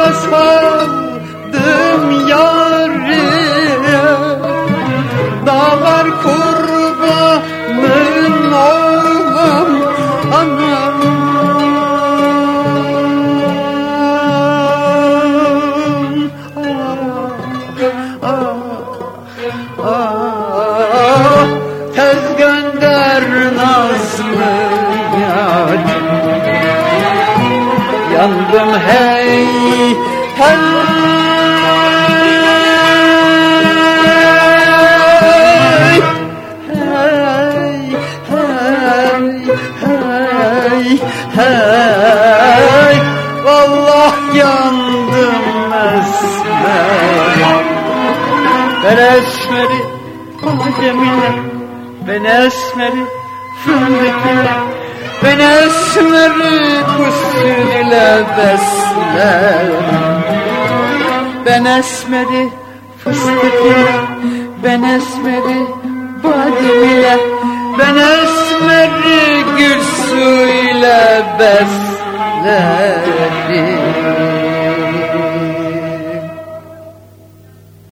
rastladım yâriye Dağlar kurbanın oğlum anam. Ah, ah, ah, Tez gönder nazlı yârim. Yandım hey ben esmeri bademine Ben esmeri fındıkine Ben esmeri kusur ile beslerim Ben esmeri fıstık Ben esmeri badem Ben esmeri gül suyla beslerim